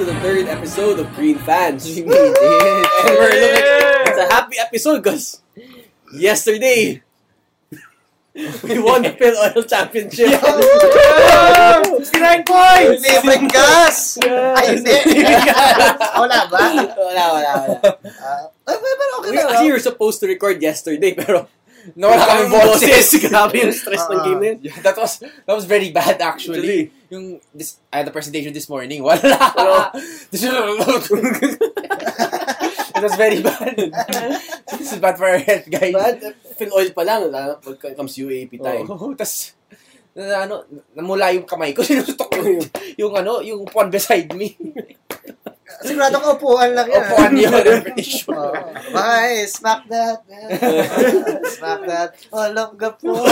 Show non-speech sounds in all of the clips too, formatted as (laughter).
to the third episode of Green Fans. (laughs) We made it. And we're looking, it's a happy episode because yesterday (laughs) we won the Phil Oil Championship. 69 points! Libreng gas! Ay, hindi. (laughs) wala ba? wala, wala, wala. Ay, pero okay We, lang. actually, we were supposed to record yesterday, pero Nawala kami boses. (laughs) Grabe yung stress ng Ah. game na yun. Yeah, that was that was very bad actually. Yung this I had a presentation this morning. (laughs) Wala. This is- (laughs) It was very bad. This is bad for our health, guys. But, Phil Oil pa lang, pag comes UAP time. Oh, tas na, ano, namula yung kamay ko. Sinutok ko yung, yung ano, yung upuan beside me. Sigurado ka upuan lang yan. Upuan yun, sure. Oh, bye, smack that. (laughs) smack that. All of the poor.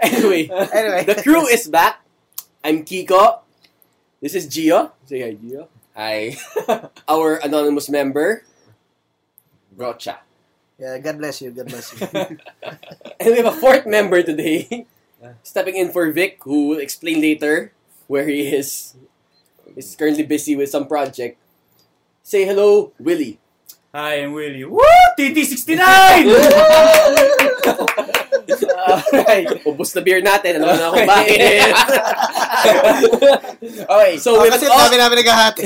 anyway, anyway. the crew is back. I'm Kiko. This is Gio. Say hi, Gio. Ay, (laughs) Our anonymous member. brocha. Yeah, God bless you. God bless you. (laughs) And we have a fourth member today. Stepping in for Vic, who will explain later where he is. He's currently busy with some project. Say hello, Willie. Hi, I'm Willie. Woo! TT69! Alright. Ubus na beer natin. Alam mo na kung bakit. (laughs) okay, so, oh, we have kasi an all, dami namin naghahati.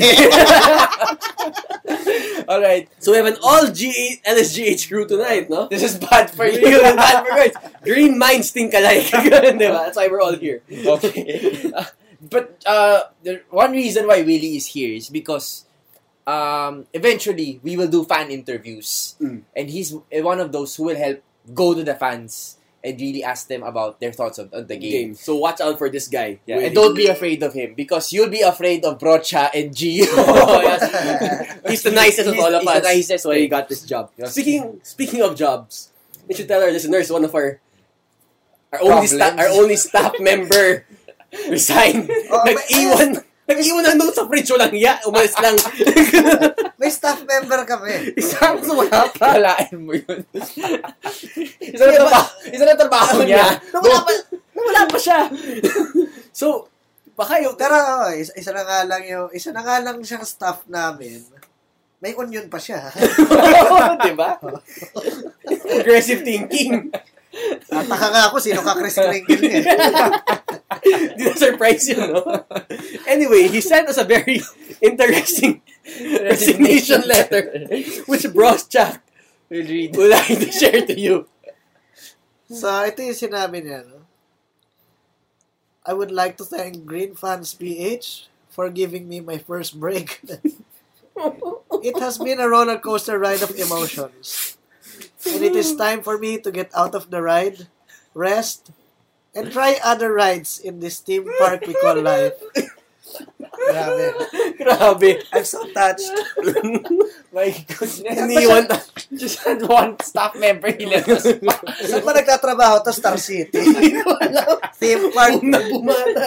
(laughs) alright. so we have an all G LSGH crew tonight, no? This is bad for you. Green, (laughs) bad for guys. Green minds think alike. Diba? That's why we're all here. okay. But uh, the one reason why Willie is here is because um, eventually we will do fan interviews, Mm. and he's one of those who will help go to the fans and really ask them about their thoughts on, on the game. Game. So watch out for this guy. Yeah, and don't be afraid of him because you'll be afraid of Brocha and Gio. (laughs) Oh. (laughs) He's the nicest of all of he's us. the nicest so he got this job. Speaking speaking of jobs, we should tell our listeners one of our our only sta- our only staff member resigned. Oh, nag-iwan nag-iwan ng note sa fridge walang ya, umalis lang. (laughs) May staff member kami. Isang wala pa. Palaan mo yun. (laughs) isa na trabaho, isa na trabaho niya. Nawala pa, nawala pa siya. (laughs) so, baka yung Pero oh, isa, isa na nga lang yung, isa na nga lang siyang staff namin. May onion pa siya. di ba? Aggressive thinking. Tataka nga ako, sino ka Chris Kringle niya. (laughs) Di na surprise yun, no? Anyway, he sent us a very interesting resignation letter, which Bros Jack We'll read. would like to share to you. So, ito yung sinabi niya. No? I would like to thank Green Fans PH for giving me my first break. (laughs) it has been a roller coaster ride of emotions. And it is time for me to get out of the ride, rest, and try other rides in this theme park we call life. Grabe. Grabe. I'm so touched. (laughs) My goodness. Iniwan ta- Just had one staff member he left us. Saan ba nagtatrabaho to? Star City. theme park. na bumata.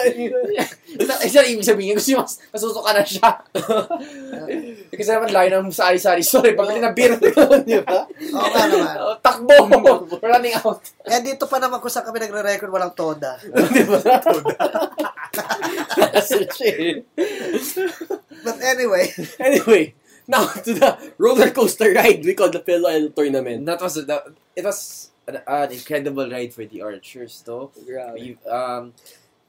Isa, isa ibig sabihin, gusto yung mas, masusuka na siya. (laughs) Kasi naman layo ng sari-sari. Sorry, pag na beer. Di ba? Oo nga naman. Oh, Takbo! Running out. Eh, dito pa naman kung saan kami nagre-record walang toda. (laughs) Di ba? Eh. But anyway, Anyway, now to the roller coaster ride we call the Phil Oil Tournament. That was, that, it was an, an incredible ride for the Archers, though. We, um,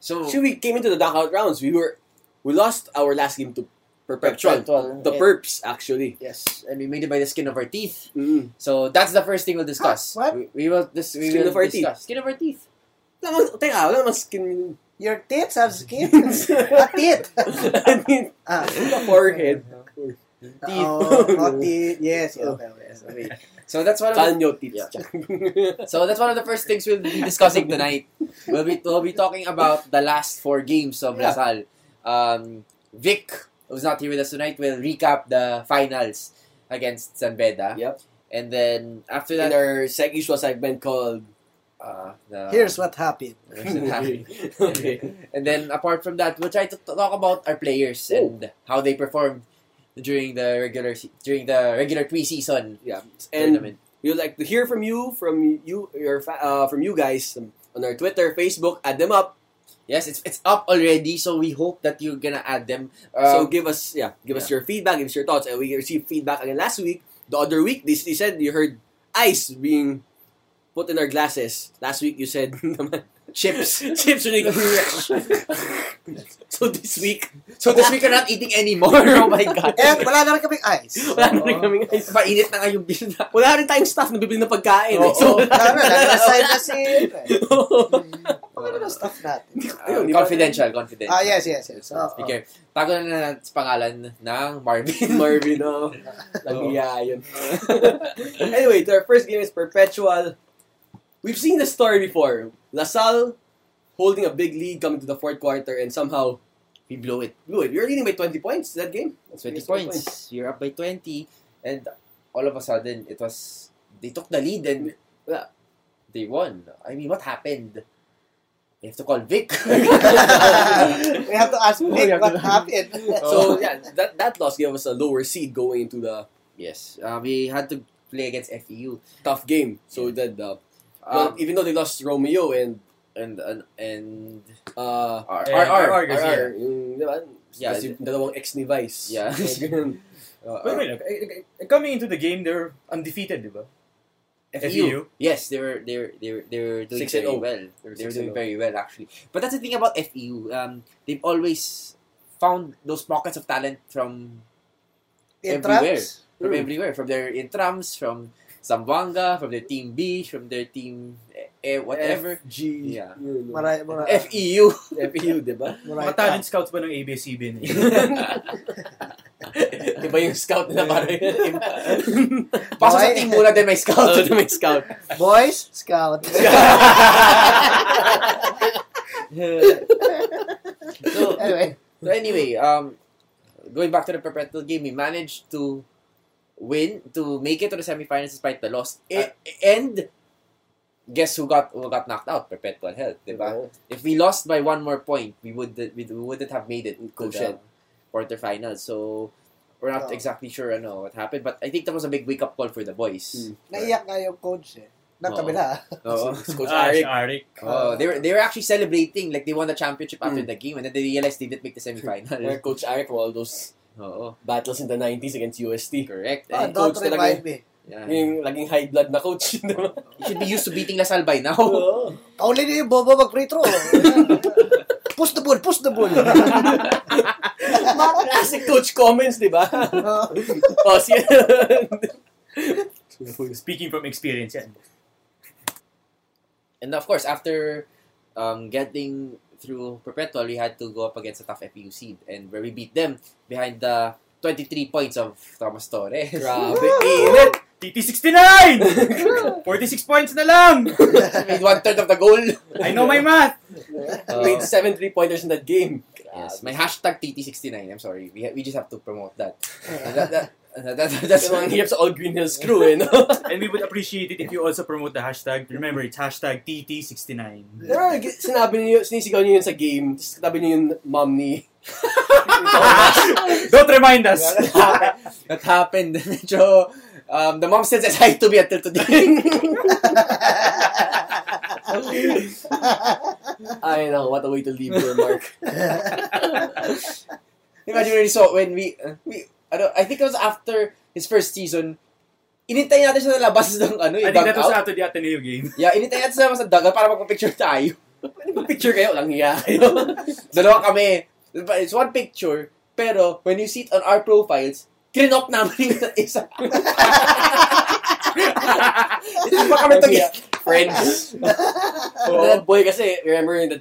so, Actually, we came into the knockout rounds. We were we lost our last game to Perpetual. Perpetual. The Yeah. Perps, actually. yes, and we made it by the skin of our teeth. Mm. So that's the first thing we'll discuss. Huh? What? We, we will this we Skin will of our discuss. Skin of our teeth. Teka, wala naman skin. your tits have (laughs) skin. A tit. (laughs) I mean, Ah. the (laughs) forehead. Teeth. Oh, (laughs) oh, tit. Yes, okay, okay. Yes. (laughs) So that's one of the, Kanyo. Yeah. (laughs) so that's one of the first things we'll be discussing tonight. We'll be we'll be talking about the last four games of Yeah. Lasal. Um, Vic, who's not here with us tonight, will recap the finals against San Beda. Yep. And then after In that, our seg- usual segment called uh, the, Here's what happened. okay. And then apart from that, we'll try to t- talk about our players and how they performed during the regular se- during the regular preseason Yeah. And tournament. we would like to hear from you, from you, your fa- uh, from you guys um, on our Twitter, Facebook. Add them up. Yes, it's it's up already, so we hope that you're gonna add them. so Um, give us, yeah, give us your feedback, give us your thoughts. And we received feedback again last week. The other week, they, they said you heard ice being put in our glasses. Last week, you said (laughs) chips. (laughs) chips are rich. (laughs) so this week, So this week we're not eating anymore. (laughs) Oh my god. Eh, wala na rin kaming ice. wala na rin kaming ice. Mainit na nga yung na. Wala rin tayong staff na bibili ng pagkain. Oo. So, Wala na, nag-resign na si... Ano na staff natin? Uh, confidential, confidential. Ah, yes, yes, yes. Oo, Speaker, tago na na sa pangalan ng Marvin. Marvin, no? Nagiya yun. anyway, our first game is Perpetual. We've seen the story before. LaSalle holding a big lead coming to the fourth quarter and somehow we blow it. blew it. We were leading by 20 points that game. 20 points. You're up by 20. And all of a sudden, it was, they took the lead and Yeah. they won. I mean, what happened? You have to call Vic. (laughs) (laughs) we have to ask Oh, Nick we have what happened. (laughs) So, yeah, that, that loss gave us a lower seed going into the yes, uh, we had to play against FEU. tough game. So that, uh, well, Um, even though they lost Romeo and and, and, and uh, R, Eh, R, R, R, RR, yeah. yung, di ba? Yeah, Kasi dalawang ex ni Vice. Yeah. (laughs) Ganun. uh, Wait, wait, look, eh, eh, coming into the game, they're undefeated, di ba? FEU. Yes, they were they were they were, they were doing Six very oh. well. They were They were doing oh. very well actually. But that's the thing about FEU. Um, they've always found those pockets of talent from everywhere. Intrams? from Mm. everywhere, from their intrams, from Zamboanga, from their team B, from their team eh, whatever. FG. Yeah. Yun, no. Maray, maray, FEU. FEU, di ba? maray Mga talent scouts ba ng ABS-CBN? (laughs) Iba yung scout nila para yun. Pasok sa Boy. team muna, then may Oh, scout. ito may scout. Boys, scout. (laughs) so, anyway, so anyway, um, going back to the perpetual game, we managed to win to make it to the semifinals despite the loss. A- and guess who got who got knocked out? Perpetual Health, diba? If we lost by one more point, we would we, we wouldn't have made it to the Quotient. quarterfinals. So we're not Oh. exactly sure ano what happened, but I think that was a big wake up call for the boys. Mm. naiyak nga yung coach eh. Ng Oo. kabila. Oo. (laughs) Coach Ah, Arik. Arik. Oh, they were they were actually celebrating like they won the championship after Mm. the game, and then they realized they didn't make the Where semifinal. Coach Arik for all those Oo, battles in the 90s against UST. correct. Ah, And, don't coach talaga me. yeah. Yung laging high blood na coach. (laughs) di ba? You should be used to beating Lasal by now. Oo. (laughs) Kauli niyo yung Bobo mag-free throw. (laughs) push the ball, push the ball. Mga classic coach comments, di ba? oh, si... Speaking from experience yan. And of course, after um, getting through Perpetual, we had to go up against a tough FEU seed, and where we beat them behind the 23 points of Thomas Torres. Grabe, init. TT69! 46 points na lang! made one third of the goal. I know my math! Uh, Made seven three-pointers in that game. yes, my hashtag TT69. I'm sorry, we ha- we just have to promote that. And (laughs) that, that, that, that- that's That's mga hirap sa All Green Hills crew, eh, no? (laughs) And we would appreciate it if you also promote the hashtag. Remember, it's hashtag TT69. Pero sinabi niyo, sinisigaw niyo yun sa game, tapos katabi niyo yung mom ni... (laughs) Don't remind us! that happened. (laughs) Medyo, um, the mom still says hi to me until today. I know, what a way to leave your mark. Imagine when we saw, when we, uh, we, ano, I think it was after his first season, inintay natin siya sa labas (laughs) ng ano, I yung think that was dugout. after the Ateneo game. (laughs) Yeah, inintay natin siya sa labas ng dugout para magpa-picture tayo. (laughs) Picture kayo, lang hiya kayo. Dalawa kami. It's one picture, pero when you see it on our profiles, kinop namin yung isa. Hindi pa kami tagi. Friends. That boy kasi, remember in the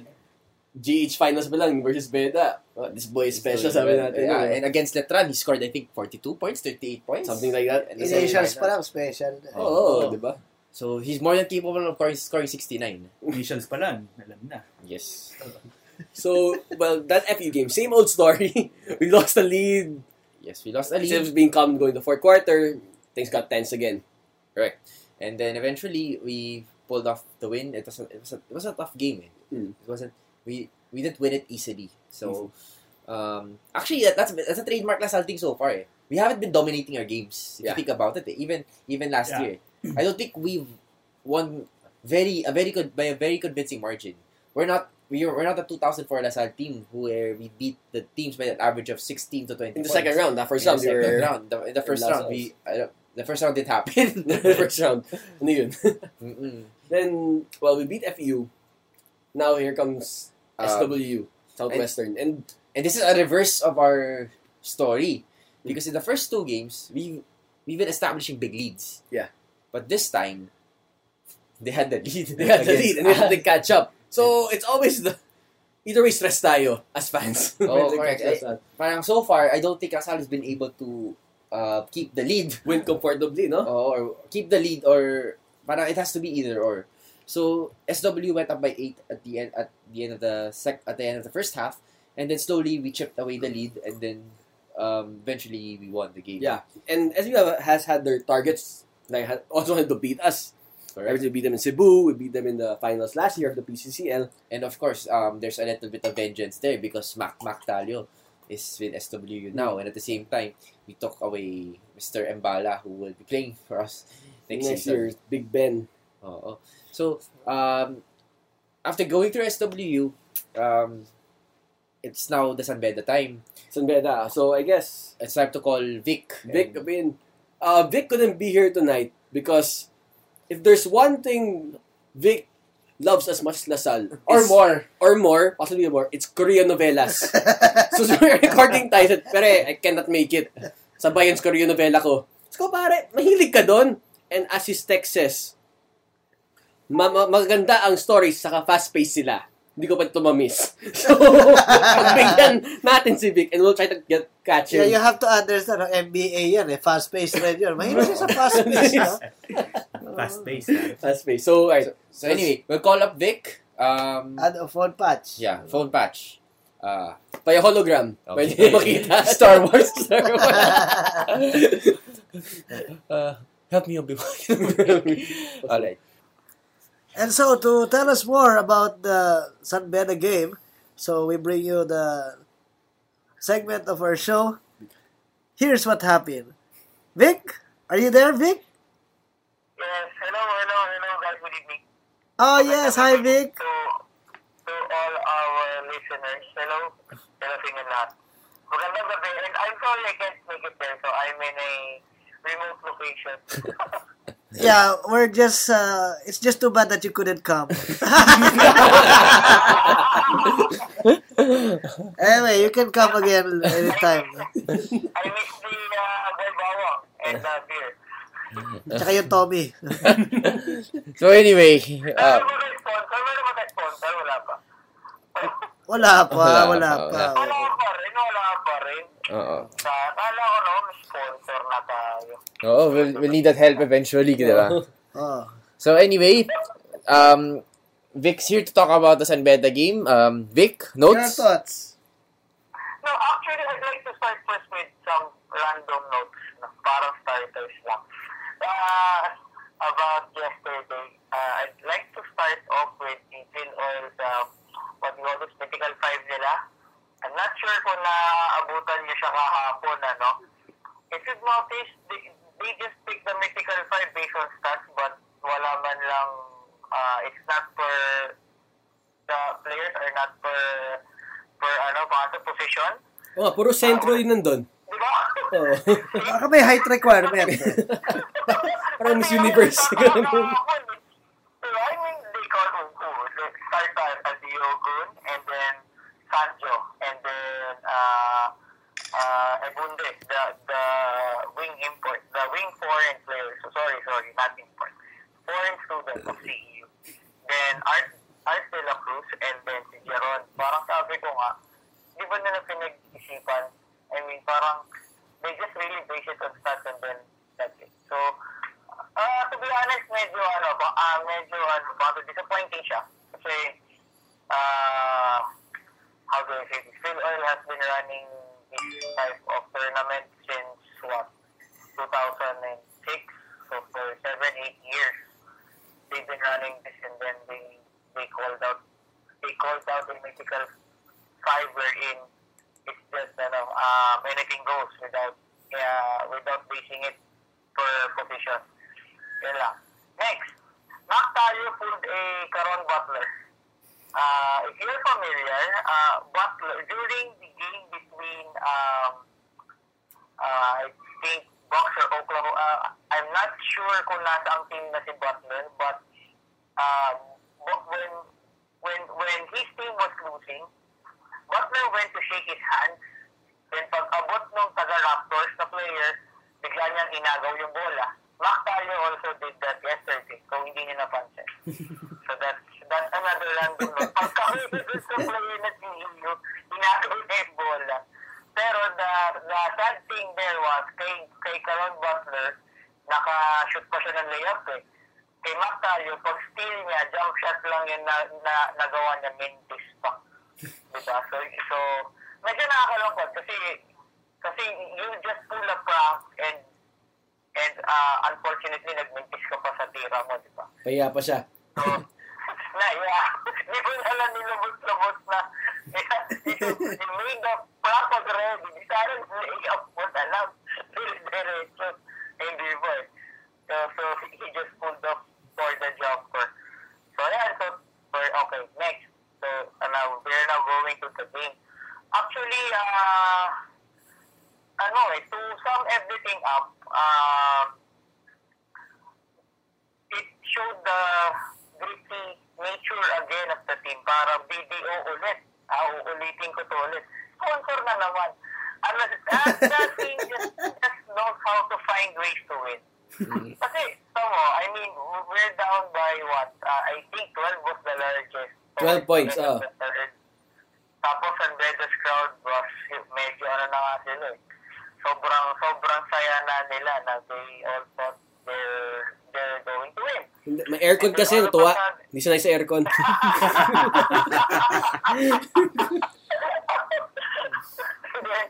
GH finals pa lang versus Beda. Oh, this boy is special, sabi natin. Yeah, and against Letran, he scored, I think, 42 points, 38 points. Something like that. And the Initials semifinals. pa lang, special. Oo, oh, Oo. di ba? So, he's more than capable of scoring, scoring 69. Initials pa lang. Alam na. Yes. So, well, that FU game, same old story. (laughs) we lost the lead. Yes, we lost Instead lead. of being calm going to fourth quarter, things got tense again. And then eventually, we pulled off the win. It was a, it was a, it was a tough game. Eh. Mm. It wasn't, we, we didn't win it easily. So, um, actually, that, that's, that's a trademark Lasal thing so far. Eh. We haven't been dominating our games. If Yeah. you think about it, eh. even even last Yeah. year, I don't think we've won very a very good by a very convincing margin. We're not we were, we're not the 2004 Lasal team where we beat the teams by an average of 16 to 20 In the points. second round, the first In round, the we second round. The, the first round, we uh, the first round didn't happen. (laughs) the first round. Ano yun? (laughs) Then, well, we beat FU. Now here comes Um, SW, Southwestern. And And this is a reverse of our story. Because in the first two games, we we've been establishing big leads. Yeah. But this time, they had the lead. they had the lead and we had to catch up. So, it's always the... Either way, stress tayo as fans. (laughs) Oh, they correct. us up. Parang so far, I don't think Asal has been able to uh, keep the lead. Win comfortably, no? or keep the lead or parang it has to be either or. So SW went up by eight at the end at the end of the sec at the end of the first half, and then slowly we chipped away the lead, and then um, eventually we won the game. Yeah. And have- has had their targets, like, had also had to beat us. correct. We beat them in Cebu, we beat them in the finals last year of the PCCL. And of course, um, there's a little bit of vengeance there because Mac Mac Talio is with SW now, and at the same time, we took away Mr. Mbala who will be playing for us next, Next year, Big Ben. Oo. So, um, after going through SWU, um, it's now the San Beda time. San Beda. So, I guess It's time to call Vic. Vic, I mean, uh, Vic couldn't be here tonight because if there's one thing Vic loves as much as Lasal, or more. or more, possibly more, it's Korean novelas. (laughs) so, so we're recording tayo, said, I cannot make it. Sabayan sa Korean novela ko. So, pare, mahilig ka doon. And as his text says, ma- ma- maganda ang stories, saka fast-paced sila. Hindi ko pa ito ma-miss. (laughs) So, pagbigyan natin si Vic and we'll try to get catch Yeah, him. you have to understand, ang NBA yan eh, fast-paced rin yun. Mahilig siya sa (laughs) fast-paced, no? (laughs) Fast paced. Fast-paced. So, alright. So anyway, we'll call up Vic. Um, Add a phone patch. yeah, phone patch. Uh, By hologram. Okay. Pwede makita. Star Wars. Star Wars. uh, help me, Obi-Wan. Alright. And so, to tell us more about the San Beda game, so we bring you the segment of our show. Here's what happened. Vic, are you there, Vic? Yes, hello, hello, hello, guys. Good evening. Oh, yes. Hi, Vic. To, to all our listeners, hello, hello inyo lahat. Magandang gabi, and I'm sorry I can't make it there, so I'm in a remote location. (laughs) Yeah, we're just, uh, it's just too bad that you couldn't come. (laughs) anyway, you can come again anytime. I miss the uh, boy bawang and uh, beer. Tsaka yung Tommy. (laughs) So anyway, uh, sponsor? Wala pa. Wala pa, Wala wala pa, pa. Wala pa rin, wala pa rin. Oo. Sa, kala ko no, sponsor na tayo. Oo, we'll, we'll need that help eventually, di ba? Oh. (laughs) So anyway, um, Vic's here to talk about the San Beda game. Um, Vic, Your thoughts? No, actually, I'd like to start first with some random notes, no, parang starters lang. Uh, about yesterday, uh, I'd like to start off with the Phil Oil's, uh, what do you call this, Mythical 5 nila. I'm not sure kung naabutan niyo siya kahapon, ano. If you've noticed, they, they just pick the Mythical 5 based on stats, but wala man lang, uh, it's not per, the players are not per, per, ano, paano, position. Oh, puro sentro din nandun. Di ba? (laughs) Oo. Baka may height requirement. Parang Miss Universe. Diba? I mean, they call start as as Diogun, and then Sanjo, and then uh, uh, Ebunde, the the wing import, the wing foreign player. So sorry, sorry, not import. Foreign student of CEU. Then Art Art de la Cruz, and then si Jeron. Parang sabi ko nga, di ba nila pinag-isipan? I mean, parang they just really base it on stats and then that's it. So, uh, to be honest, medyo ano, ba- ah, medyo ano, parang disappointing siya. Running this type of tournament since what? 2006. So for 7, 8 years, they've been running this and then they, they called out, they called out the mythical five wherein it's just, ano, um, anything goes without, uh, without basing it per position. Yun lang. Next, Mac tayo pulled a Caron Butler. uh, if you're familiar, uh, Butler, during the game between, um, uh, I think, Bucks or Oklahoma, uh, I'm not sure kung nasa ang team na si Butler, but um, when, when, when his team was losing, Butler went to shake his hands, then pag abot ng taga-Raptors na player, bigla niyang inagaw yung bola. Mac Talia also did that yesterday, kung hindi niyo napansin. (laughs) So that's that's another random note. Pagka (laughs) dun sa player na sinilo, inagaw niya yung bola. Pero the, the sad thing there was, kay, kay Caron Butler, naka-shoot pa siya ng layup eh. Kay Mac Talia, pag steal niya, jump shot lang yung na, na, nagawa niya mintis pa. Diba? So, so medyo nakakalungkot kasi kasi you just pull a prank and and uh, unfortunately nagmintis ka pa sa tira mo, di ba? Kaya pa siya. So, na, yeah, di ko na lang nilabot-labot na yeah, (laughs) you made the prank already. Di sana layup mo na lang. Dire-diretso. Ba eh. So, he just pulled up for the jumper. So, yeah, so, for, okay, next. So, uh, now, we're now going to the game. Actually, uh, ano eh, to sum everything up, um, it showed the gritty nature again of the team. Para BDO ulit. Ah, uulitin ko to ulit. Sponsor na naman. Ano, that, that team just, just knows how to find ways to win. Kasi, tamo, I mean, we're down by what? Uh, I think 12 was the largest. 12 points, Then oh. Tapos ang Vegas crowd was medyo ano na nga sila eh. Sobrang, sobrang saya na nila na they all thought they're, they're going to win. May aircon kasi, natuwa. Hindi sanay sa aircon. (laughs) (laughs) Then,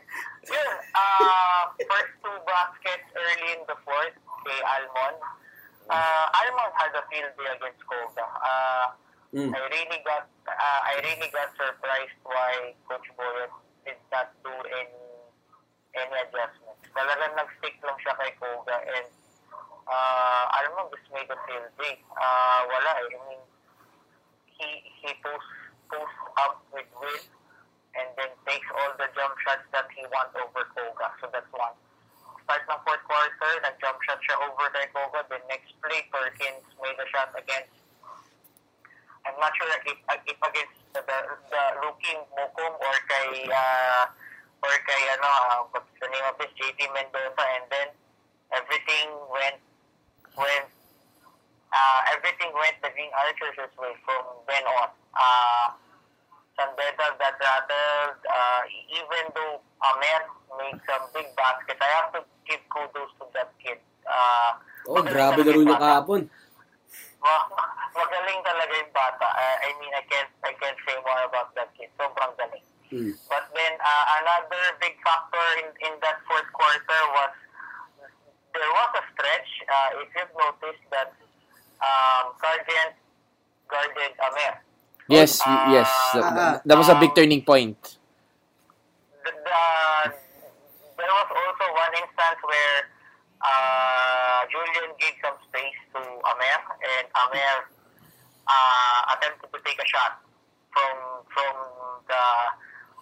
yun, uh, first two baskets early in the fourth kay Almon. Uh, Almon had a field day against Koga. Uh, Mm. I really got uh, I really got surprised why Coach Boyet did not do any any adjustments. Talagang nag-stick lang siya kay Koga and uh, Almon just made a field day. Uh, wala eh. I mean, he he posts posts up with Will and then takes all the jump shots that he wants over Koga. So that's one. Start ng fourth quarter, nag-jump shot siya over kay Koga. The next play, Perkins made a shot against I'm not sure if, if against the, the rookie Mukum or kay uh, or kay ano uh, what's the name of this JT Mendoza and then everything went went uh, everything went the Green Archers' way from then on. Uh, San Beda got rattled, uh, even though Amer made some big baskets. I have to give kudos to that kid. Uh, Oh, grabe laro yung niya kahapon. Ma- magaling talaga yung bata. Uh, I mean, I can't, I can't say more about that kid. Sobrang galing. Mm. But then, uh, another big factor in, in that fourth quarter was there was a stretch. Uh, if you've noticed that um, Sargent guarded Amer. Yes, Ah, yes. That, ah, that was a big turning point. The, the, there was also one instance where uh, Julian gave some space to Amer, and Amer uh, attempted to take a shot from from the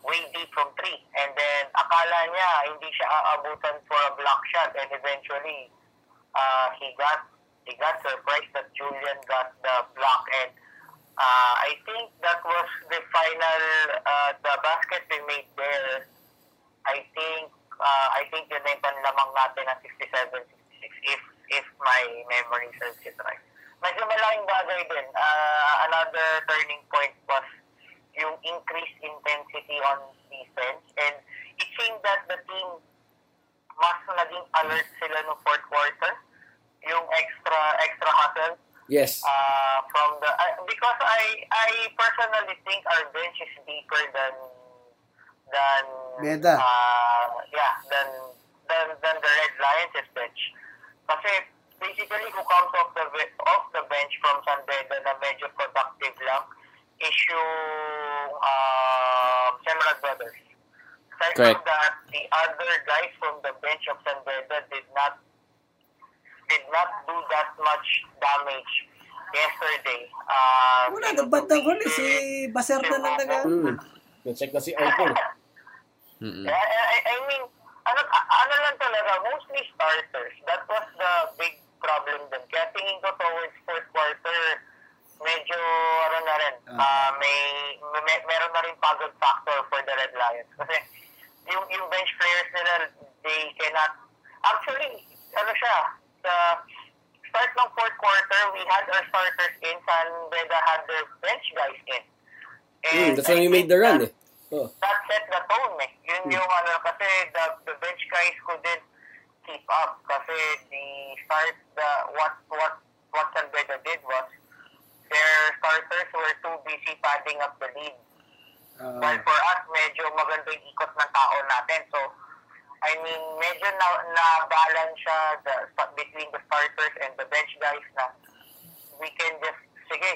way deep from three. And then akala niya hindi siya aabutan for a block shot, and eventually uh, he got he got surprised that Julian got the block and uh, I think that was the final uh, the basket we made there I think uh, I think yun na yung natin ng 67-66 if if my memory serves it right. Medyo malaking bagay din. Uh, another turning point was yung increased intensity on defense and it seemed that the team mas naging alert sila no fourth quarter. Yung extra extra hustle Yes. uh, from the uh, because I I personally think our bench is deeper than than Beda. uh, yeah than than than the Red Lions bench. Kasi basically who comes off the off the bench from San Beda na medyo productive lang is yung um, Semrad Brothers. Aside Correct. from that, the other guys from the bench of San Beda did not did not do that much damage yesterday. Uh, Wala na bandang huli. Si Baser na lang nag Hmm. Na-check na si (laughs) Arthur. Mm-mm. I, I, I mean, ano, ano lang talaga, mostly starters. That was the big problem din. Kaya tingin ko towards fourth quarter, medyo, ano na rin, ah, may, may, meron na rin pagod factor for the Red Lions. Kasi, yung, yung bench players nila, they cannot, actually, ano siya, sa start ng fourth quarter, we had our starters in, San Beda had their bench guys in. Hmm, that's when we made the run that- eh. Oh. that set the tone eh. Yun yung ano, kasi the, the bench guys couldn't keep up kasi the start, the, what, what, what San Beda did was their starters were too busy padding up the lead. While for us, medyo maganda yung ikot ng tao natin. So, I mean, medyo na, na-balance siya the, between the starters and the bench guys na we can just, sige,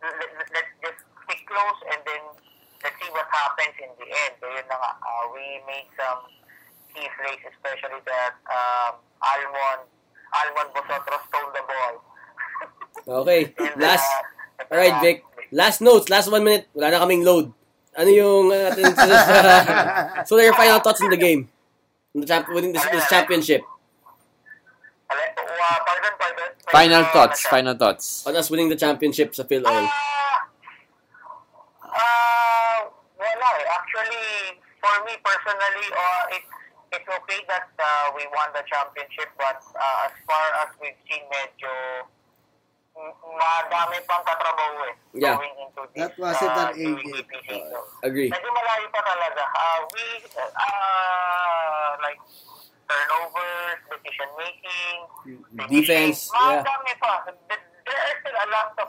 let, let- let's just stick close and then let's see what happens in the end. So, yun na nga, uh, we made some key plays, especially that um, Almon, Almon Bosotros stole the ball. (laughs) Okay, In the- last. the Alright, Vic. Last notes, last one minute. Wala na kaming load. Ano yung uh, (laughs) So, your final thoughts in the game? In the champ- winning this, this championship. Uh. Final thoughts, final thoughts. On us winning the championship sa Phil Oil. Ah, wala eh. Actually, for me personally, uh, it's it's okay that uh, we won the championship, but uh, as far as we've seen, medyo madami pang katrabaho eh. Yeah. Going into this That wasn't uh, an season. Agree. Medyo malayo pa talaga. Uh, we, uh, like, turnovers, decision making, Defense, yeah. Madami pa. Th- There are still a lot of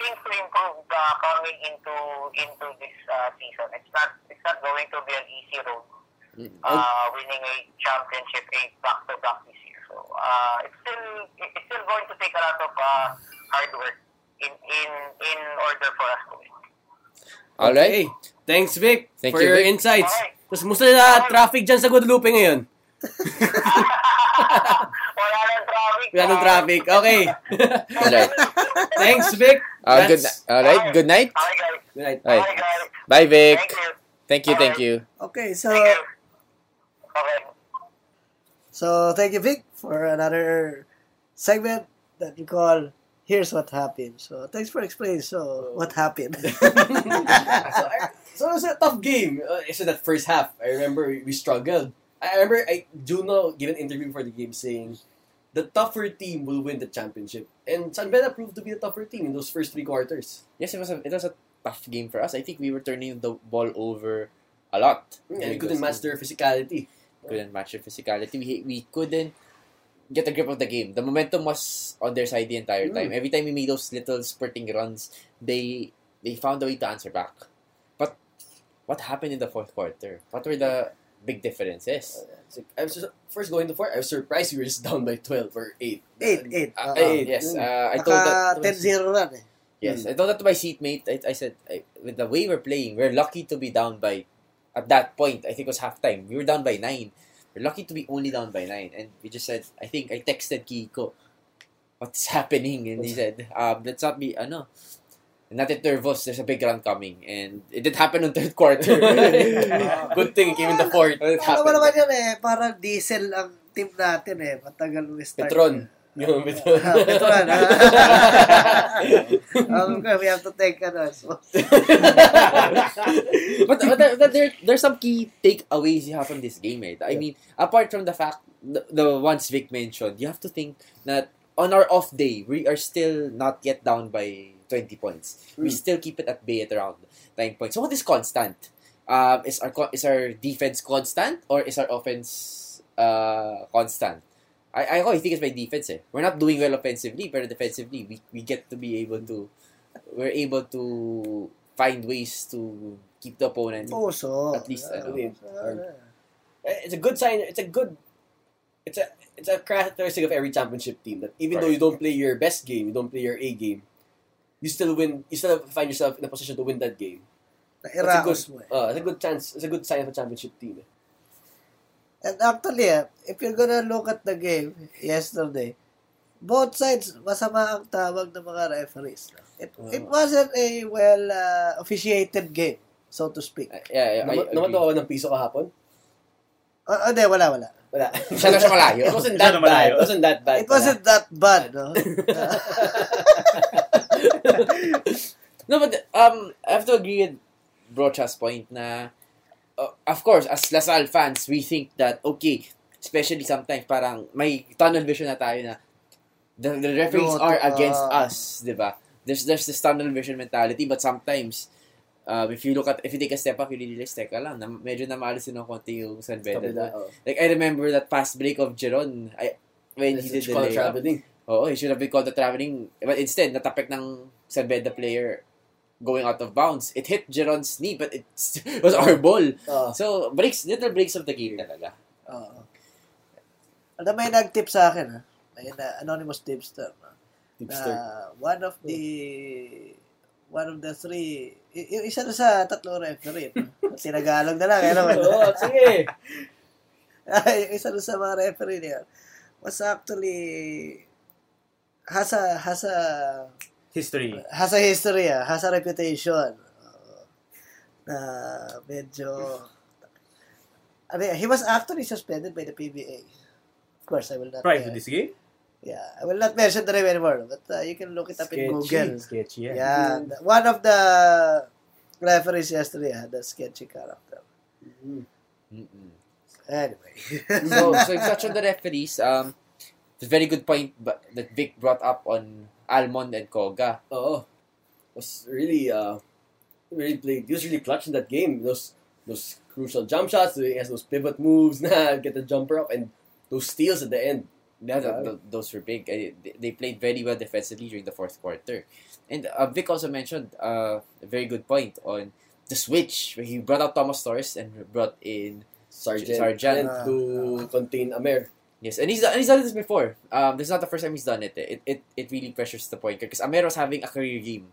things to improve uh, coming into into this uh, season. It's not it's not going to be an easy road. Uh, winning a championship eight back to back this year. So uh, it's still it's still going to take a lot of uh, hard work in in in order for us to win. Alright. Okay. Thanks, Vic, Thank for you, your Vic. insights. Okay. Tapos, musta na traffic dyan sa Guadalupe ngayon? (laughs) Wala nang traffic. Wala ng uh, traffic. Okay. Alright. (laughs) Thanks, Vic. Uh, good, That's- alright, good night. Okay, guys. Good night. Alright. Guys. Bye, Vic. Thank you. Thank you, thank you. Okay, so Thank you. Okay. so thank you, Vic, for another segment that we call "Here's What Happened." So thanks for explaining. So what happened? (laughs) so, I, so it was a tough game. Uh, so that first half, I remember we struggled. I remember I Juno gave an interview for the game saying the tougher team will win the championship, and San Beda proved to be the tougher team in those first three quarters. Yes, it was a it was a tough game for us. I think we were turning the ball over a lot. And we couldn't those match their physicality. We couldn't match their physicality. We, we couldn't get a grip of the game. The momentum was on their side the entire time. Mm. Every time we made those little spurting runs, they they found a way to answer back. But what happened in the fourth quarter? What were the big differences? Like, I was just, first going to four. I was surprised we were just down by twelve or eight. eight, eight. Uh, Oo. eight. yes, Mm. uh, I told that. Naka 10-0 run eh. Yes, I told that to my seatmate. I, I said, I, with the way we're playing, we're lucky to be down by, at that point, I think it was halftime. We were down by nine. We're lucky to be only down by nine. And we just said, I think I texted Kiko, what's (laughs) happening? And he said, um, let's not be, ano, natin nervous, there's a big run coming. And it did happen in third quarter. (laughs) (laughs) Good thing it came in the fourth. It Ano ba happened. naman yan eh, parang diesel ang team natin eh. Matagal mo start. Petron. Yung Petron. Ah, Petron. um, okay, we have to take ano. So, but, but, there- but there, there's some key takeaways you have from this game, eh. I Yeah. mean, apart from the fact, the, the ones Vic mentioned, you have to think that on our off day, we are still not yet down by 20 points. We Mm. still keep it at bay at around 9 points. So what is constant? Um, is our is our defense constant or is our offense uh, constant? I, I always think it's my defense. Eh. We're not doing well offensively, but defensively, we, we get to be able to, we're able to find ways to keep the opponent. puso. At least, Ah, ano, ah, it's a good sign. It's a good. It's a it's a characteristic of every championship team that even though you don't play your best game, you don't play your A game, you still win. You still find yourself in a position to win that game. Nairaos mo eh. Uh, it's a good chance. It's a good sign of a championship team. eh. And actually, eh, if you're gonna look at the game yesterday, both sides, masama ang tawag ng mga referees. It, it wasn't a well uh, officiated game, so to speak. Uh, yeah, yeah, agree. Namatawa ka ng piso kahapon? Uh, hindi, wala, wala. Wala. (laughs) Siya na siya malayo. It wasn't that bad. It wasn't that bad. It wasn't that bad, no? (laughs) (laughs) No, but um, I have to agree with Brocha's point na, uh, of course, as Lasal fans, we think that, okay, especially sometimes parang may tunnel vision na tayo na the, the referees No, are uh, against us, di ba? There's, there's this tunnel vision mentality, but sometimes, uh, if you look at, if you take a step back, you realize, teka lang, na, medyo namalisin ng konti yung San Beda. Oh. Like, I remember that fast break of Jeron, I, when he did the layup. traveling. Oo, he should have been called the traveling. But instead, natapik ng San Beda player going out of bounds. It hit Jeron's knee, but it (laughs) was our ball. Oh. So, breaks, little breaks of the game talaga. Oo. Alam, may nag-tip sa akin, ha? May na, anonymous tipster. No? Tipster. Na one of the one of the three yung isa na sa tatlo referee no? (laughs) tinagalog na lang ano Oo, sige. (laughs) yung isa na sa mga referee niya was actually has a has a History. has a history ah, has a reputation Oo. na medyo ano yan, he was actually suspended by the PBA of course I will not Prior uh, to this game? yeah I will not mention the name anymore but uh, you can look it up in Google Sketchy, yeah. yeah the- one of the referees yesterday had a sketchy character Mm-mm. anyway so, so if (laughs) touch on the referees, um, it's a very good point but, that Vic brought up on Almond and Koga. Oo. Was really, uh, really played. He was really clutch in that game. Those those crucial jump shots. He has those pivot moves (laughs) na get the jumper up and those steals at the end. Yeah, th- th- those were big. They, played very well defensively during the fourth quarter. And uh, Vic also mentioned uh, a very good point on the switch where he brought out Thomas Torres and brought in Sergeant, Sergeant. to contain Amer. Yes, and he's and he's done this before. Um, this is not the first time he's done it. It it, it really pressures the point because Amer was having a career game.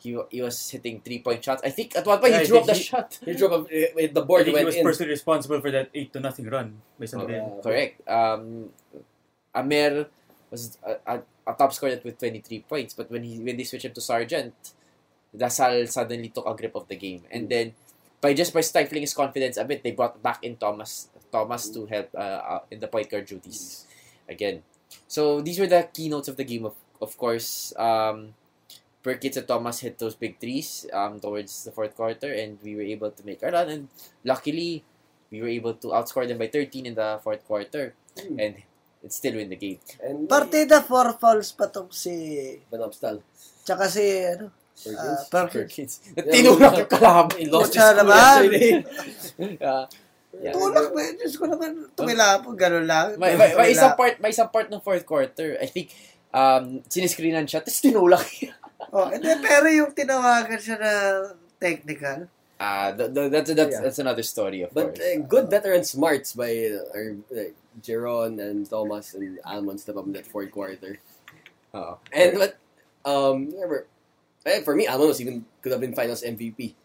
He, he was hitting three point shots. I think at one point Yeah, he I drew up the he- shot. He drove up uh, with the I board think he was in. personally responsible for that 8 to nothing run by San Oh, yeah. Correct. Um, Amer was a, a, a top scorer with 23 points, but when he when they switched him to Sargent, Dasal suddenly took a grip of the game, and then by just by stifling his confidence a bit, they brought back in Thomas Thomas to help uh, uh, in the point guard duties again. So these were the keynotes of the game. Of of course, um, Perkins and Thomas hit those big threes um, towards the fourth quarter, and we were able to make our run. And luckily, we were able to outscore them by 13 in the fourth quarter, Hmm. and it still win the game. And partida four fouls pa tong si Van Amstel. tsaka si ano Perkins. ah, Perkins Perkins. (laughs) Tinulak yung kalaban. He lost his cool naman. (laughs) (laughs) yeah. Tulak ba? Diyos ko naman tumilapon gano'n lang May, may, may isang part, may isang part ng fourth quarter. I think um siniscreenan siya tapos tinulak niya. (laughs) oh, and then, pero yung tinawagan siya na technical Ah, th- th- that's that's Yeah. that's another story of But course. uh, good veteran smarts by uh, our, like, Jeron and Thomas and Almond step up in that fourth quarter. Oo. And but um, remember, eh, for me, Almond was even could have been Finals MVP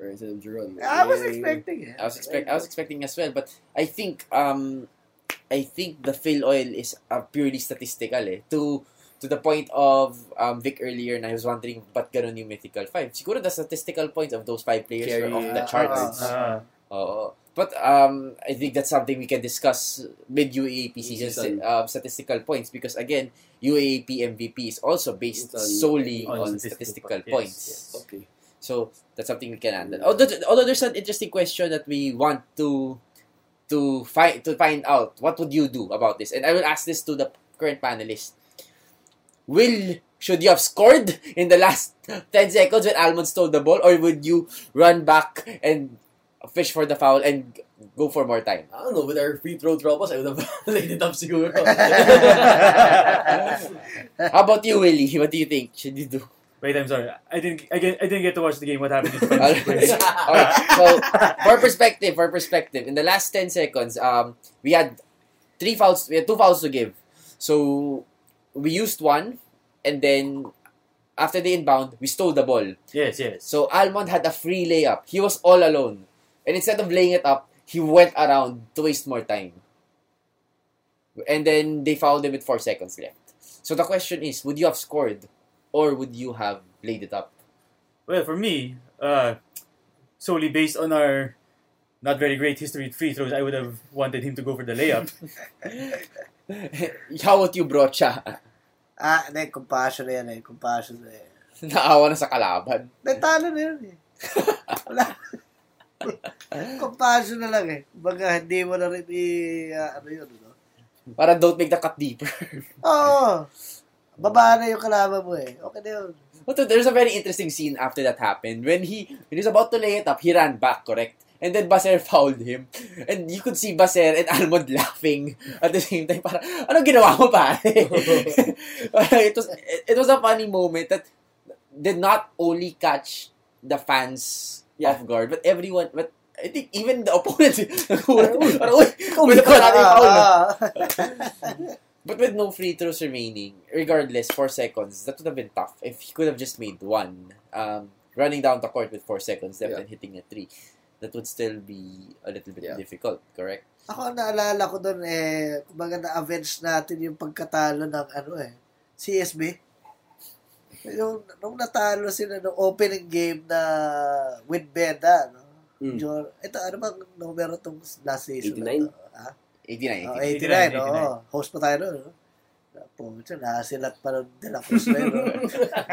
or instead of Jeron. I was expecting it I was expect I was expecting as well, but I think um I think the fill oil is uh, purely statistical eh. To to the point of um Vic earlier and I was wondering ba't ganun yung mythical five. Siguro the statistical points of those five players Carry, were off the uh, charts. Ah, Oo. But um I think that's something we can discuss mid UAAP season Season. um, statistical points because again UAAP MVP is also based on- solely on on, statistical statistical points, points. yes. Okay. So that's something we can handle. Although, although there's an interesting question that we want to to find to find out. What would you do about this? And I will ask this to the current panelists. Will should you have scored in the last (laughs) ten seconds when Almond stole the ball, or would you run back and fish for the foul and go for more time? I don't know, with our free throw troubles, I would have (laughs) laid it up siguro. (laughs) How about you, Willie? What do you think? Should you do? Wait, I'm sorry. I didn't. I, get, I didn't get to watch the game. What happened? In the Alright. (laughs) final place? Alright, so for perspective, for perspective, in the last ten seconds, um, we had three fouls. We had two fouls to give. So we used one, and then after the inbound, we stole the ball. yes, yes. So Almond had a free layup. He was all alone, and instead of laying it up, he went around to waste more time. And then they fouled him with four seconds left. So the question is, would you have scored or would you have played it up? Well, for me, uh, solely based on our not very great history with free throws, I would have wanted him to go for the layup. (laughs) (laughs) How about you, Brocha? Ah, hindi, compassion na yan eh. Compassion na yan. (laughs) Naawa na sa kalaban. Natalo na yun eh. Wala. compassion na lang eh. Baga, hindi mo na rin i... ah, ano yun, no? Para don't make the cut deeper. Oo. Baba yung kalaban mo eh. Okay na yun. But there's a very interesting scene after that happened. When he when he was about to lay it up, he ran back, correct? And then Baser (laughs) fouled him. And you could see Baser and Almond (laughs) laughing at the same time. Parang, ano ginawa mo, pare? (laughs) it, was, it, was a funny moment that did not only catch the fans Yeah. off guard, but everyone, but I think even the opponents. Parang, uy, Uy, wala pa natin Ah, foul. ah." ah. But with no free throws remaining, regardless, four seconds, that would have been tough. If he could have just made one, um, running down the court with four seconds left Yeah. and hitting a three, that would still be a little bit Yeah. difficult, correct? Ako, naalala ko doon eh, kumbaga na-avenge natin yung pagkatalo ng ano eh, CSB. Yung, nung natalo sila ng opening game na with Beda, no? Mm. Jor, ito, ano bang numero itong last season? 89? Na to? Ha? 89, Oh, 89, 89, oo. Host pa tayo nun. No? Pumunta, nakasilat pa ng De La Cruz na yun. no?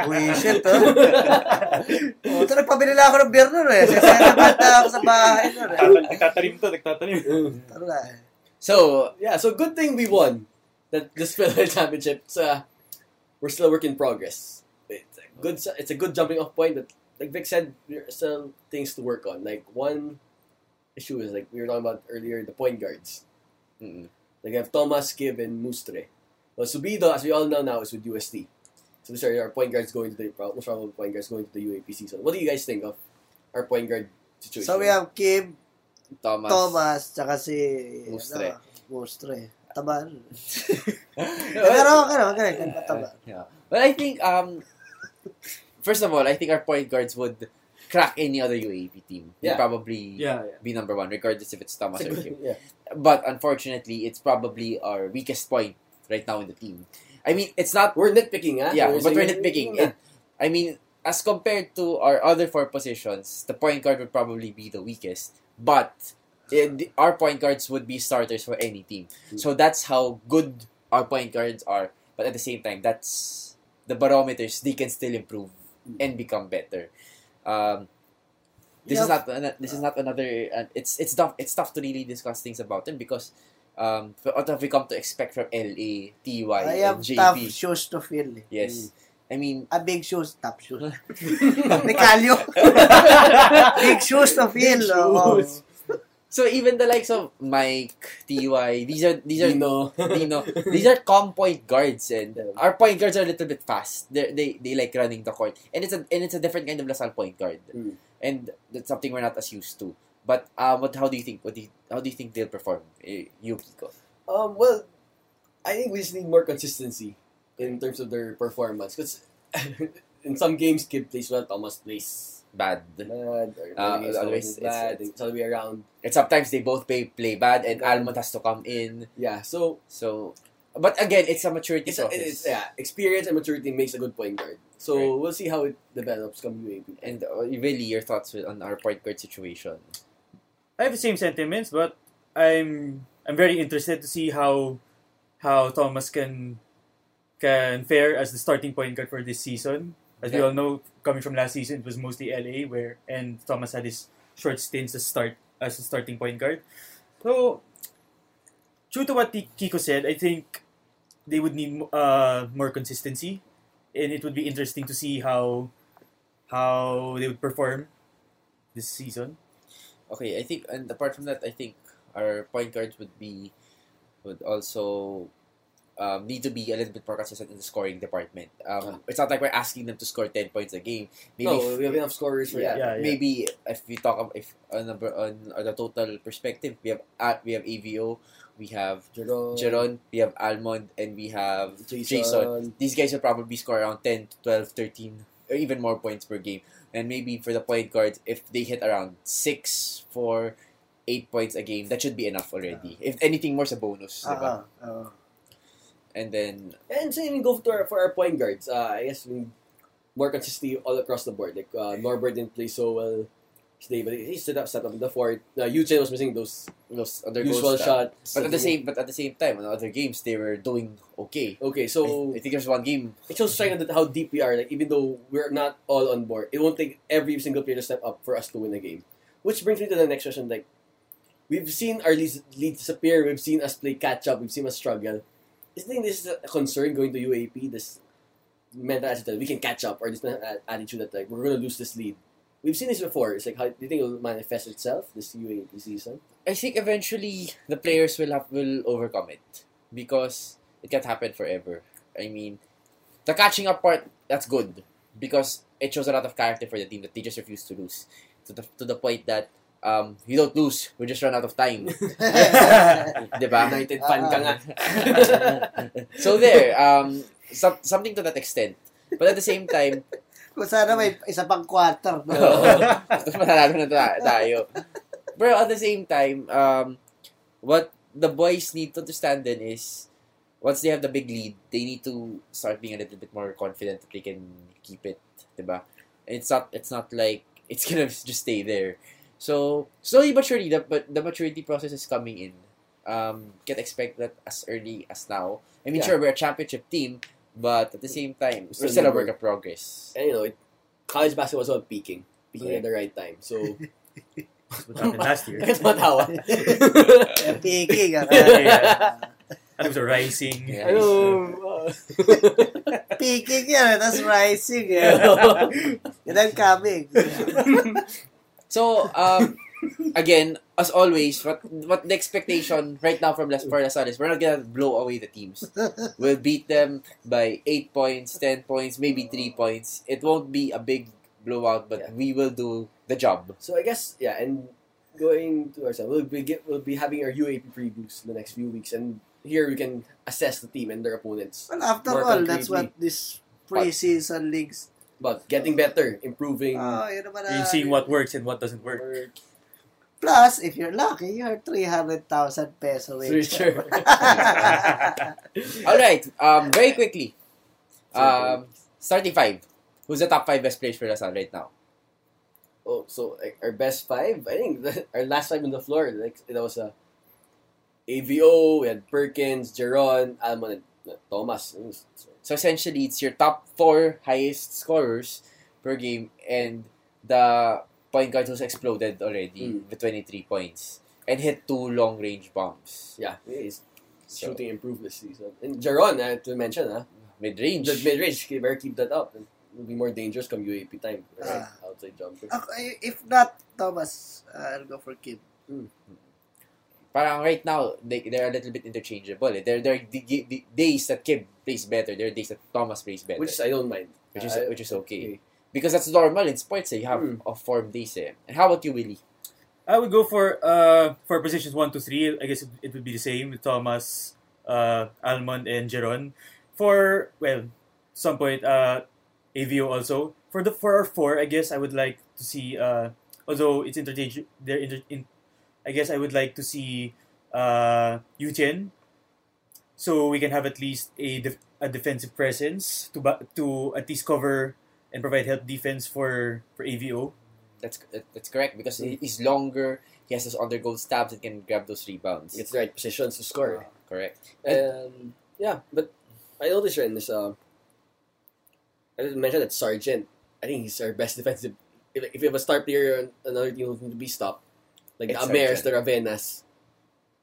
Buwisit, oh. oh, ito, nagpabili lang ako ng beer nun eh. Sasalamat na ako sa bahay nun eh. nagtatanim to, nagtatanim. Ano nga eh. So yeah, so good thing we won that this (laughs) Philippine Championship. It's, uh, we're still a work in progress. It's a good. It's a good jumping off point. But like Vic said, there are still things to work on. Like one issue is like we were talking about earlier, the point guards. Mm-mm. Like I have Thomas, Gibb, and Mustre. Well, Subido, as we all know now, is with UST. So these are our point guards going to the most probable point guards going to the UAP season. What do you guys think of our point guard situation? So we have Kim, Thomas. Thomas, tsaka si... Mustre. Ano, Mustre. Taba. (laughs) Pero okay na, okay na. Taba. (laughs) yeah. But I think, um, first of all, I think our point guards would crack any other UAP team. They'd Yeah. probably Yeah, yeah. be number one, regardless if it's Thomas It's or good- Kim. yeah. But unfortunately, it's probably our weakest point right now in the team. I mean, it's not We're nitpicking, huh? Yeah, but we're nitpicking. Yeah. It, I mean, as compared to our other four positions, the point guard would probably be the weakest. But it, our point guards would be starters for any team. Mm. So that's how good our point guards are. But at the same time, that's the barometers. They can still improve Mm. and become better. Um, this is not an- this is not another. Uh, it's it's tough. It's tough to really discuss things about them because. Um, what have we come to expect from LA, TY, I and have JP? tough shoes to fill. Yes. I mean, a big shoes, top shoes. May big shoes to fill. oo. shoes. so even the likes of Mike, TY, these are these are Dino. Dino, these are calm point guards and our point guards are a little bit fast. They they they like running the court. And it's a and it's a different kind of Lasal point guard. Mm. And that's something we're not as used to. But um what how do you think what do you, how do you think they'll perform? Eh, You Kiko. Um, well, I think we just need more consistency in terms of their performance. Because (laughs) in some games, Kid plays well, Thomas plays Bad. bad, Uh, Thomas bad. it's- It's, all the way around. And sometimes they both play play bad and Almond has to come in. Yeah, so So but again, it's a maturity it's, a, process. it's yeah, experience and maturity makes a good point guard. So Right. we'll see how it develops come UAP. And uh, really, your thoughts on our point guard situation? I have the same sentiments, but I'm I'm very interested to see how how Thomas can can fare as the starting point guard for this season. As we all know, coming from last season, it was mostly LA where and Thomas had his short stints to start as a starting point guard. So, true to what Ti- Kiko said, I think they would need uh, more consistency, and it would be interesting to see how how they would perform this season. Okay, I think, and apart from that, I think our point guards would be would also um, need to be a little bit more consistent in the scoring department. Um, it's not like we're asking them to score ten points a game. Maybe no, we have enough scorers for yeah, that. Yeah, yeah. maybe if we talk of if on, number, on, on the total perspective, we have uh, we have AVO, we have Jeron, Jeron, we have Almond, and we have Jason. Jason. These guys will probably score around 10 12, 13, or even more points per game. And maybe for the point guards, if they hit around 6, 4, 8 points a game, that should be enough already. If anything more, a bonus. Ah, ah. And then And same we go to our, for our point guards. Uh, I guess we more consistency all across the board. Like uh, Norbert didn't play so well today, but he stood up, set up in the fort. Uh, Yuchen was missing those those other usual shots. But at the same but at the same time, in other games they were doing okay. Okay, so I, I think there's one game. it shows trying how deep we are. Like even though we're not all on board, it won't take every single player to step up for us to win a game. Which brings me to the next question. Like we've seen our leads, leads disappear. We've seen us play catch up. We've seen us struggle. Think this is a concern going to UAP? This mental attitude that we can catch up, or this attitude that like we're going to lose this lead. We've seen this before. It's like how do you think it will manifest itself this UAP season? I think eventually the players will have will overcome it because it can't happen forever. I mean, the catching up part that's good because it shows a lot of character for the team that they just refuse to lose to the to the point that um you don't lose we just run out of time, (laughs) (laughs) diba? United fan ka nga. (laughs) so there um some, something to that extent. But at the same time, Kung sana may isa pang quarter. No? (laughs) Mananalo na ta- tayo. Pero at the same time, um, what the boys need to understand then is, once they have the big lead, they need to start being a little bit more confident that they can keep it, diba? And it's not, it's not like, it's gonna (laughs) just stay there. So, slowly but surely, the, but the maturity process is coming in. Um, can expect that as early as now. I mean, Yeah. sure, we're a championship team, but at the same time, we're Still still a work of progress. and you know, it, college basketball was all peaking, peaking at the right time. So That's what happened last year. Bakit matawa? Peking. ah. Yeah. And it was a rising. Yeah. Ano? Peking yan. That's rising. Eh. Yan ang coming. (laughs) So, um, again, as always, what what the expectation right now from Las for Lasal is we're not gonna blow away the teams. (laughs) We'll beat them by eight points, ten points, maybe three points. It won't be a big blowout, but Yeah. we will do the job. So I guess yeah, and going to ourselves, we'll be get, we'll be having our UAP previews in the next few weeks, and here we can assess the team and their opponents. Well, after More all, that's what this preseason leagues. But getting better, improving. Oh, yun naman You're na- uh, seeing what works and what doesn't work. work. Plus, if you're lucky, you're 300,000 peso away. Sure. (laughs) All right. Um, very quickly. Um, starting five. Who's the top five best players for Lasal right now? Oh, so like, our best five. I think the, our last five on the floor. Like that was a AVO. We had Perkins, Jeron, Almon, and uh, Thomas. So essentially, it's your top four highest scorers per game, and the point guard who's exploded already Mm. with 23 points and hit two long range bombs. Yeah, he's So, shooting improved this season. And Jeron, uh, to mention, huh? mid range. The mid range, better keep that up. It'll be more dangerous come UAP time. Right? Ah. Outside jumper. Ako, if not Thomas, uh, I'll go for Kim. Parang right now, they, they're a little bit interchangeable. eh. There, there are the, the days that Kim plays better. There are days that Thomas plays better. Which I don't mind. which is, Uh, which is okay. Because that's normal in sports. Eh. You have Mm. off form days. Eh. And how about you, Willie? I would go for uh for positions one to three. I guess it, it would be the same with Thomas, uh, Almond, and Jeron. For well, some point uh, AVO also. For the for our four, I guess I would like to see uh although it's interchange they're inter, in, I guess I would like to see uh Yuchen. So we can have at least a def- a defensive presence to ba- to at least cover and provide help defense for for AVO. That's that's correct because he- he's longer. He has those undergo stabs and can grab those rebounds. It's the right positions to score. correct. Um, yeah, but I noticed Ren is uh, I didn't mention that Sargent. I think he's our best defensive. If, if you have a star player on another team who need to be stopped, like It's the Amers, Sargent. the Ravenas,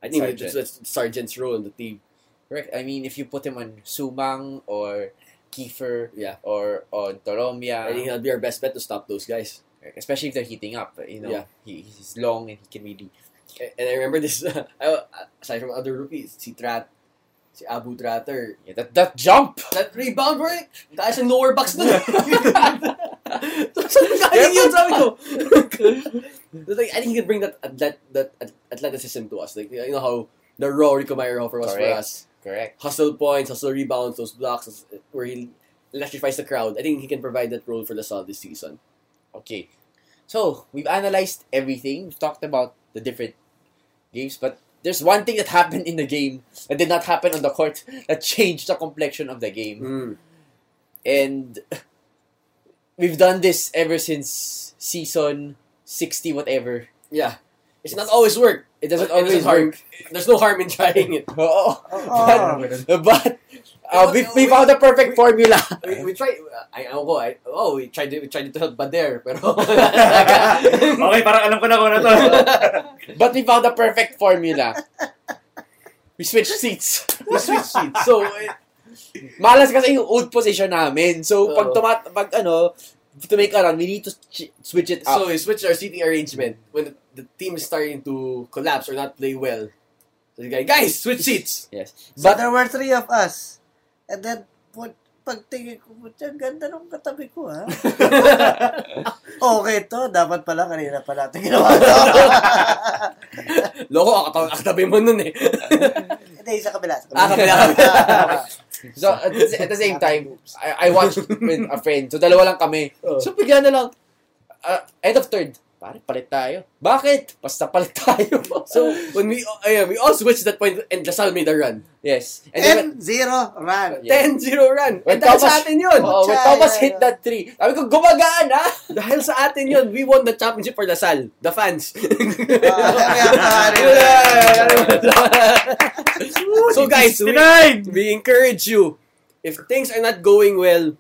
I think Sargent. it's, it's Sargent's role in the team. Correct. I mean, if you put him on Sumang or Kiefer Yeah, or on Toromia, I think he'll be our best bet to stop those guys. especially if they're heating up, you know, Yeah. he, he's long and he can really. And I remember this. (laughs) I, aside from other rookies, si Trat, si Abu Tratter, Yeah, that that jump. That rebound break! Dahil sa lower box nun. Saan galing yun? Sabi ko. But (laughs) like, I think he can bring that that that athleticism to us. Like you know how the raw Rico Mayerhofer was for us. Correct. Hustle points, hustle rebounds, those blocks, where he electrifies the crowd. I think he can provide that role for the Sol this season. Okay. So we've analyzed everything. We've talked about the different games, but there's one thing that (laughs) happened in the game that did not happen on the court (laughs) that changed the complexion of the game. Mm. And (laughs) we've done this ever since season 60 whatever. Yeah. It's not always work. It doesn't But it always harm. work. There's no harm in trying it. (laughs) Oo. Oh. But, but uh, we, we found the perfect formula. We, we tried, I, I, ko, I, oh, we tried, it- we tried it to help Bader, pero... (laughs) Okay, parang alam ko na kung ano to. (laughs) But we found the perfect formula. We switched seats. we switch seats. So, Malas kasi yung old position namin. So, pag Oo. tumat, pag ano, to make a run, we need to switch it up. so we switched our seating arrangement when the, team is starting to collapse or not play well. So the guy, guys, switch seats. yes. So But, there were three of us. And then, put, pagtingin ko, putya, ganda nung katabi ko, ha? (laughs) okay to, dapat pala kanina pa natin ginawa to. Loko, akatabi, akatabi mo nun eh. (laughs) Hindi, sa kabila. Sa Ah, kabila, kabila. (laughs) so, at, the- at the same time, I, I watched with a friend. So, dalawa lang kami. Oh. So, bigla na lang, uh, end of third, pare, palit tayo. Bakit? Basta palit (laughs) tayo. So, when we, uh, yeah, we all switched that point and Lasal made a run. yes. And then, when, And zero, run. Yeah. 10-0 run. When And dahil Thomas- sa atin yun. oh, when. Thomas hit that three, sabi ko, gumagaan ah! Dahil sa atin yun, we won the championship for Lasal. The fans. (laughs) (laughs) so guys, we, 69! we encourage you, if things are not going well,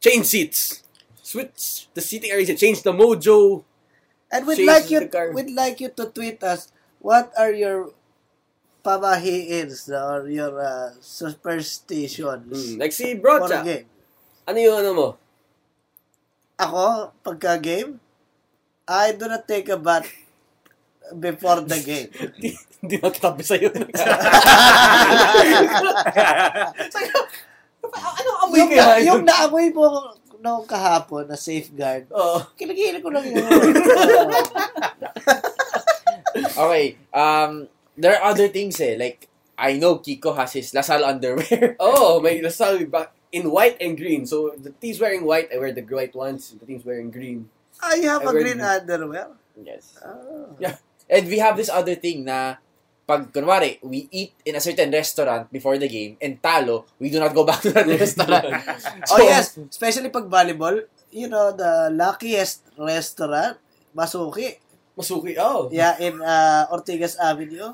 change seats. Switch the seating arrangement. Change the mojo. And we'd like you, we'd like you to tweet us, what are your pamahiins or your uh, superstitions Mm, like si Brocha. game? Ano yung ano mo? Ako, pagka game, I do not take a bath before the game. (laughs) Hindi magtabi sa'yo. (laughs) (laughs) ano amoy yung, kaya yung naamoy mo noong kahapon na safeguard, Oo. kilikili ko lang yun. (laughs) Okay, um, there are other things eh. Like, I know Kiko has his Lasal underwear. (laughs) Oh, may (laughs) Lasal back in white and green. So the team's wearing white, I wear the white ones. The team's wearing green. I have a I green read- underwear. yes. Oh. Yeah. And we have this other thing na pag kunwari, we eat in a certain restaurant before the game and talo, we do not go back to that (laughs) restaurant. (laughs) oh yes, especially pag volleyball, you know, the luckiest restaurant, Masuki. Masuki. Oh. Yeah, in uh, Ortigas Avenue.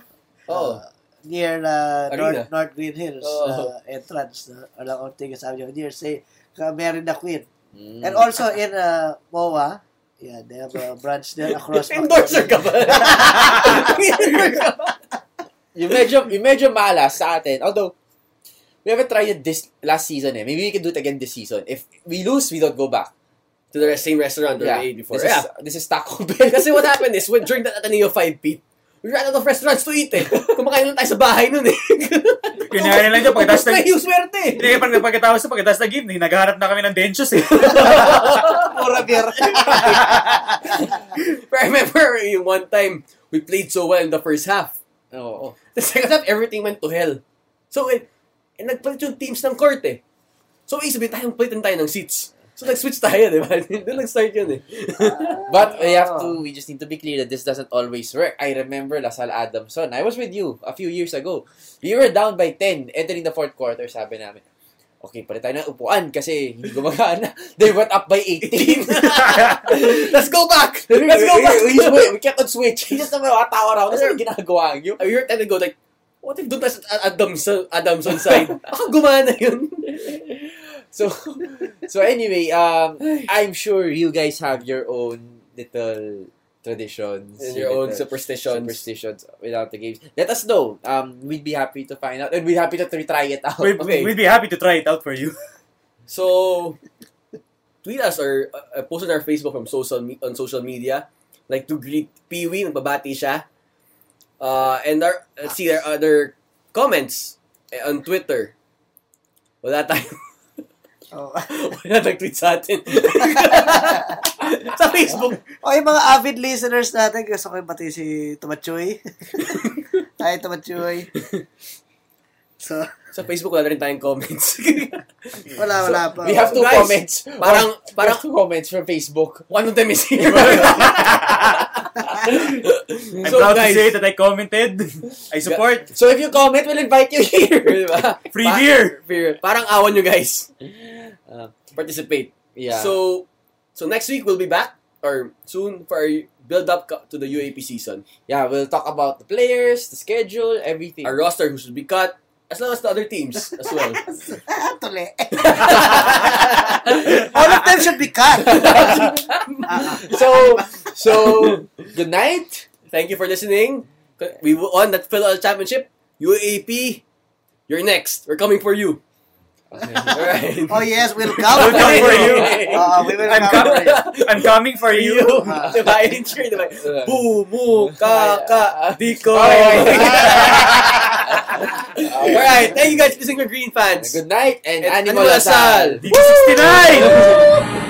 Oh. Uh, near uh. North, North Green Hills Oh. uh, entrance uh, along Ortigas Avenue. Near, say, uh, Merida Queen. Mm. And also in uh, MOA, yeah, they have a branch there across. (laughs) Endorser ka ba? (laughs) yung medyo, yung medyo malas sa atin. Although, we haven't tried it this last season eh. Maybe we can do it again this season. If we lose, we don't go back. to the same restaurant Yeah. we ate before. This Yeah. is, this is Taco Bell. (laughs) Kasi what happened is, when, during that Ateneo 5 Pete, we ran out of restaurants to eat eh. Kumakain lang tayo sa bahay nun eh. (laughs) Kanyari lang dyan, pagkatapos na ng... yung swerte eh. Hindi, pag, pagkatapos na pagkatapos ng game, eh, naghahanap na kami ng dentures eh. (laughs) Pura beer. (laughs) But I remember yung one time, we played so well in the first half. Oo. The second half, everything went to hell. So, eh, eh nagpalit yung teams ng court eh. So, ibig sabihin tayong palitan tayo ng seats. So, nag-switch tayo, di ba? (laughs) Doon nag-start yun eh. (laughs) But we have to, we just need to be clear that this doesn't always work. I remember Lasal Adamson. I was with you a few years ago. We were down by 10 entering the fourth quarter. Sabi namin, okay, palit tayo ng upuan kasi hindi gumagana. (laughs) They went up by 18. Let's go back! Let's go back! we, we, we kept on switching. Just naman tawa raw. Ano ginagawa niyo? We were trying to go like, what if doon tayo sa Adamson, Adamson side? Baka gumana yun. So, (laughs) so anyway, um, I'm sure you guys have your own little traditions. And your own superstitions. superstitions without the games. Let us know. Um, we'd be happy to find out, and we'd be happy to try it out. We'd, Okay. we'd be happy to try it out for you. (laughs) So, tweet us or uh, post on our Facebook from social me- on social media. Like to greet Peewee, nagbabati siya. Uh, and our, let's see their other comments eh, on Twitter. Wala tayo. Oh. (laughs) Wala nag-tweet sa atin. (laughs) sa Facebook. O yung mga avid listeners natin, gusto ko yung pati si Tumachoy. (laughs) Hi, Tumachoy. So, Sa Facebook wala rin tayong comments. wala, wala pa. We have two Guys, comments. parang- parang- two comments from Facebook. One of them is here. I'm So, proud guys- to say that I commented. I support. So if you comment, we'll invite you here. (laughs) Diba? Free Pa- beer. Beer. Parang awan nyo guys. Uh, Participate. yeah. So, so next week we'll be back or soon for our build up to the UAP season. yeah, we'll talk about the players, the schedule, everything. Our roster who should be cut, as long as the other teams as well. (laughs) Tuli. (laughs) All of them should be cut. (laughs) so, so good night. Thank you for listening. We won that Philippine Championship. UAP, you're next. We're coming for you. Alright. oh yes, we'll come We'll come for you. Uh, we will I'm come for you. I'm coming for you. Ah. diba? Yung cheer, diba? Bu, ka, ka, di ko. Alright, thank you guys for listening to Green Fans. Good night and And Animal Asal. Asal. DD69!